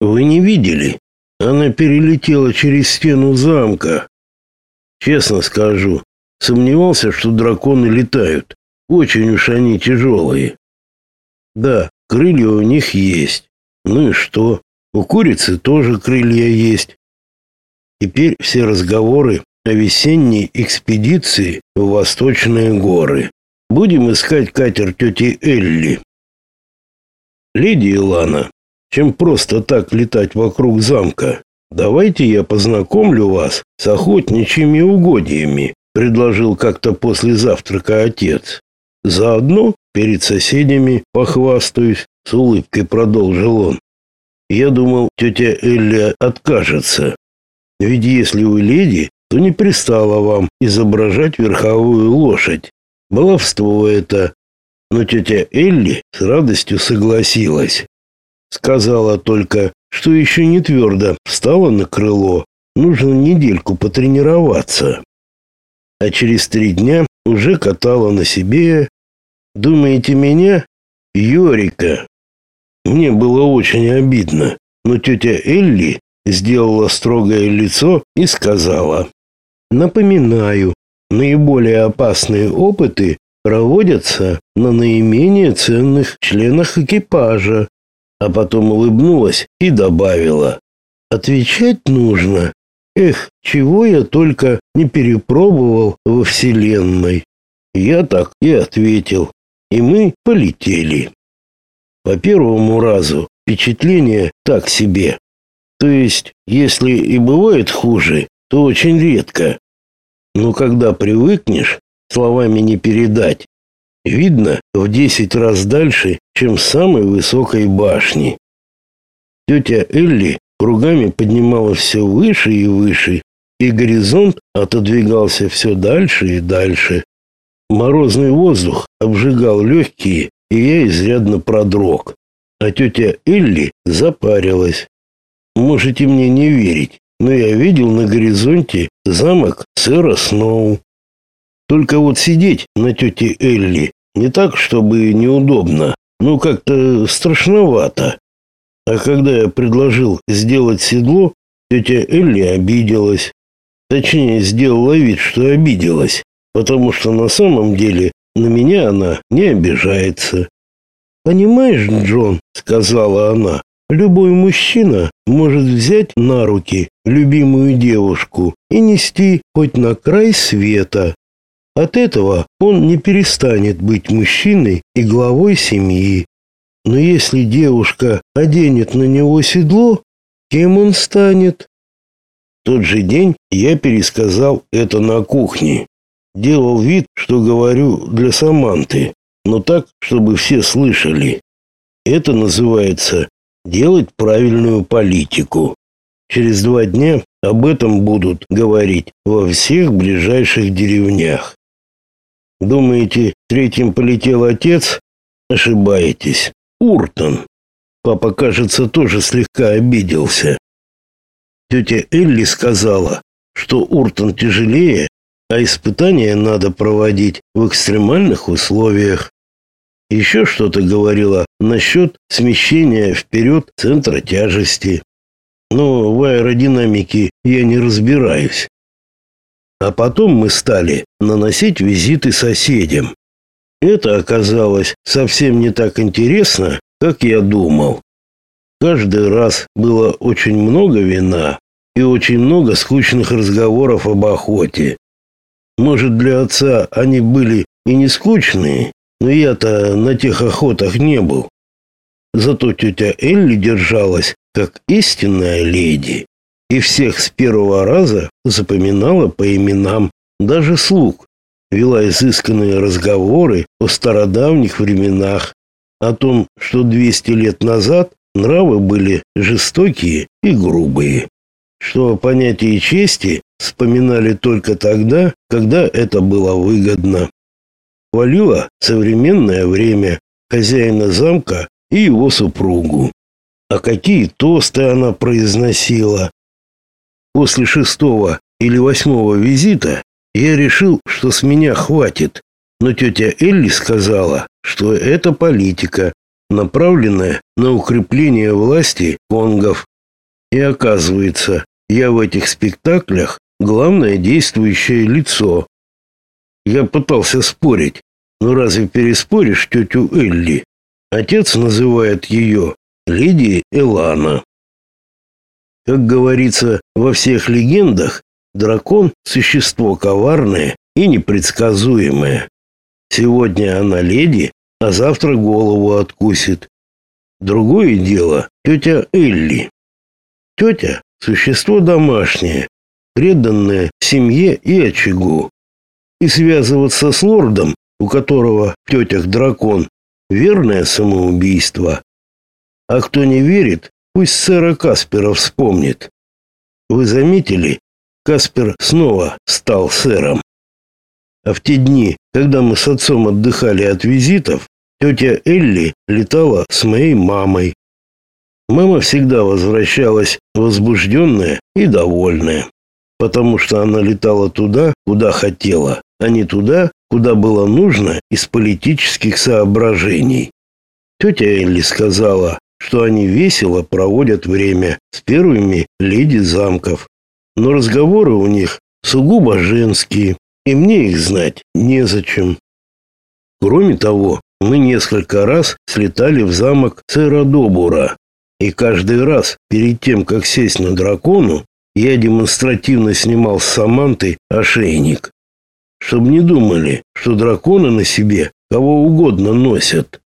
Вы не видели? Она перелетела через стену замка. Честно скажу, сомневался, что драконы летают. Очень уж они тяжелые. Да, крылья у них есть. Ну и что? У курицы тоже крылья есть. Теперь все разговоры о весенней экспедиции в Восточные горы. Будем искать катер тети Элли. Леди Илана, чем просто так летать вокруг замка, давайте я познакомлю вас с охотничьими угодьями, предложил как-то после завтрака отец. Заодно перед соседями похвастаюсь, с улыбкой продолжил он. Я думал, тетя Элли откажется. Ведь если вы леди, то не пристало вам изображать верховую лошадь. Баловство это. Но тетя Элли с радостью согласилась. Сказала только, что еще не твердо встала на крыло, нужно недельку потренироваться. А через три дня уже катала на себе. Думаете, меня? Йорика. Мне было очень обидно, но тетя Элли сделала строгое лицо и сказала: "Напоминаю, наиболее опасные опыты проводятся на наименее ценных членах экипажа". А потом улыбнулась и добавила: "Отвечать нужно. Эх, чего я только не перепробовал во вселенной". Я так и ответил, и мы полетели. По первому разу впечатление так себе. То есть, если и бывает хуже, то очень редко. Но когда привыкнешь, словами не передать. Видно в десять раз дальше, чем с самой высокой башни. Тетя Элли кругами поднимала все выше и выше, и горизонт отодвигался все дальше и дальше. Морозный воздух обжигал легкие, и я изрядно продрог. А тетя Элли запарилась. Можете мне не верить, но я видел на горизонте замок сэра Сноу. Только вот сидеть на тете Элли не так, чтобы неудобно, но как-то страшновато. А когда я предложил сделать седло, тетя Элли обиделась. Точнее, сделала вид, что обиделась, потому что на самом деле на меня она не обижается. Понимаешь, Джон, сказала она. Любой мужчина может взять на руки любимую девушку и нести хоть на край света. От этого он не перестанет быть мужчиной и главой семьи. Но если девушка оденет на него седло, кем он станет? В тот же день я пересказал это на кухне. Делал вид, что говорю для Саманты, но так, чтобы все слышали. Это называется делать правильную политику. Через два дня об этом будут говорить во всех ближайших деревнях. Думаете, третьим полетел отец? Ошибаетесь. Уртон. Папа, кажется, тоже слегка обиделся. Тетя Элли сказала, что Уртон тяжелее, а испытания надо проводить в экстремальных условиях. Еще что-то говорила насчет смещения вперед центра тяжести. Но в аэродинамике я не разбираюсь. А потом мы стали наносить визиты соседям. Это оказалось совсем не так интересно, как я думал. Каждый раз было очень много вина и очень много скучных разговоров об охоте. Может, для отца они были и не скучные, но я-то на тех охотах не был. Зато тетя Элли держалась как истинная леди и всех с первого раза запоминала по именам, даже слуг. Вела изысканные разговоры о стародавних временах, о том, что 200 лет назад нравы были жестокие и грубые, что понятие чести вспоминали только тогда, когда это было выгодно хвалила современное время хозяина замка и его супругу. А какие тосты она произносила. После шестого или восьмого визита я решил, что с меня хватит, но тетя Элли сказала, что это политика, направленная на укрепление власти конгов. И оказывается, я в этих спектаклях главное действующее лицо. Я пытался спорить, но разве переспоришь тетю Элли? Отец называет ее леди Элана. Как говорится во всех легендах, дракон – существо коварное и непредсказуемое. Сегодня она леди, а завтра голову откусит. Другое дело тетя Элли. Тетя – существо домашнее, преданное семье и очагу. И связываться с лордом, у которого в тетях дракон, верное самоубийство. А кто не верит, пусть сэра Каспера вспомнит. Вы заметили, Каспер снова стал сэром. А в те дни, когда мы с отцом отдыхали от визитов, тетя Элли летала с моей мамой. Мама всегда возвращалась возбужденная и довольная, потому что она летала туда, куда хотела, а не туда, куда было нужно из политических соображений. Тетя Элли сказала, что они весело проводят время с первыми леди замков, но разговоры у них сугубо женские, и мне их знать незачем. Кроме того, мы несколько раз слетали в замок сэра Добура, и каждый раз перед тем, как сесть на дракону, я демонстративно снимал с Саманты ошейник, чтобы не думали, что драконы на себе кого угодно носят.